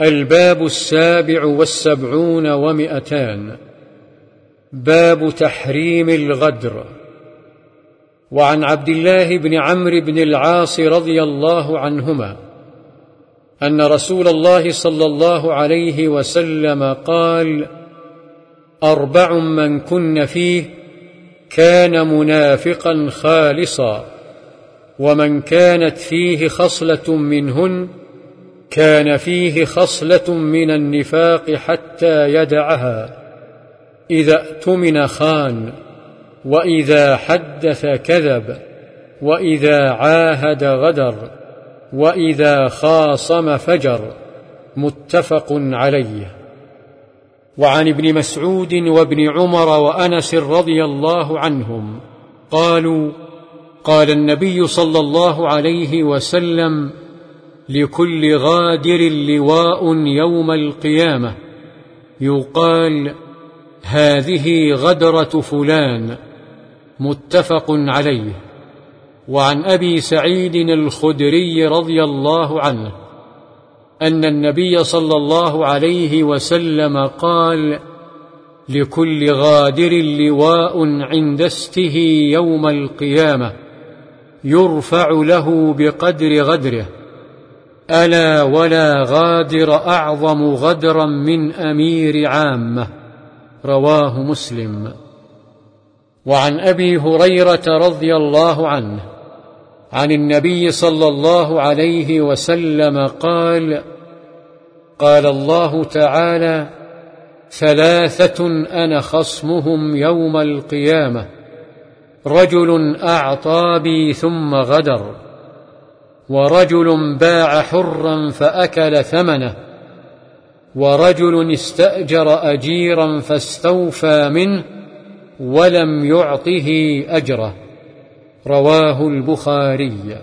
الباب السابع والسبعون ومئتان. باب تحريم الغدر. وعن عبد الله بن عمرو بن العاص رضي الله عنهما أن رسول الله صلى الله عليه وسلم قال أربع من كن فيه كان منافقا خالصا ومن كانت فيه خصلة منهن كان فيه خصلة من النفاق حتى يدعها. إذا اؤتمن خان وإذا حدث كذب وإذا عاهد غدر وإذا خاصم فجر متفق عليه. وعن ابن مسعود وابن عمر وأنس رضي الله عنهم قالوا قال النبي صلى الله عليه وسلم لكل غادر لواء يوم القيامة. يقال هذه غدرة فلان متفق عليه. وعن أبي سعيد الخدري رضي الله عنه أن النبي صلى الله عليه وسلم قال لكل غادر لواء عند استه يوم القيامة يرفع له بقدر غدره. ألا ولا غادر أعظم غدرا من أمير عامة رواه مسلم. وعن أبي هريرة رضي الله عنه عن النبي صلى الله عليه وسلم قال قال الله تعالى ثلاثة أنا خصمهم يوم القيامة رجل أعطى بي ثم غدر. ورجل باع حرا فأكل ثمنه ورجل استأجر أجيرا فاستوفى منه ولم يعطه أجره. رواه البخاري.